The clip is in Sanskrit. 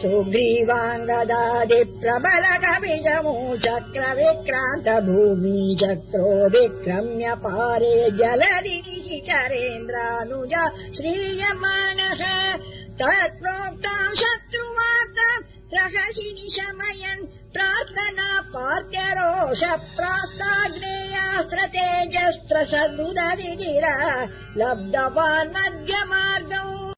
सुग्रीवाङ्गदादि प्रबल कविजमु चक्र विक्रान्त भूमि चक्रो विक्रम्य पारे जल चरेन्द्रानुज श्रीयमाणः तत्प्रोक्ताम् शत्रुवार्ताम् रहसि निशमयन् प्रार्थना पार्त्यरोष प्रास्ताग्नेयास्त्र तेजस्त्र सदुदीरा लब्धवान् मध्यमा